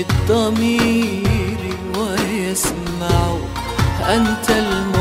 الضمير ويسمع أنت الم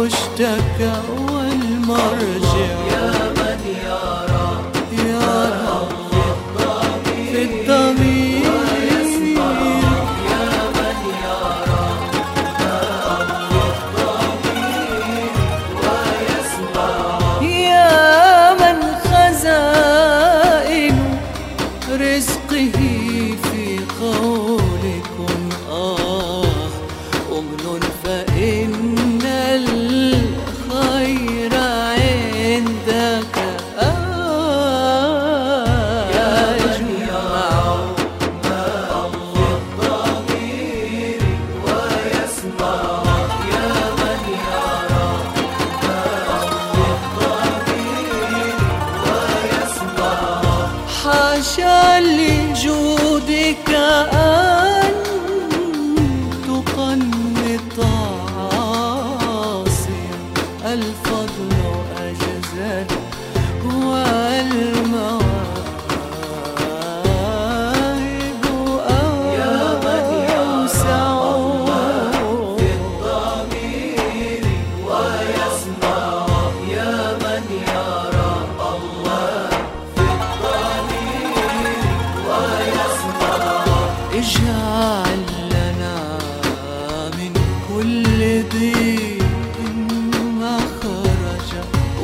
واشتكى والمرجع. حاشا لجودك أن تقنط عاصيا ألف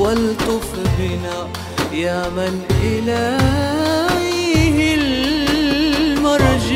والطف بنا يا من إليه المرجع.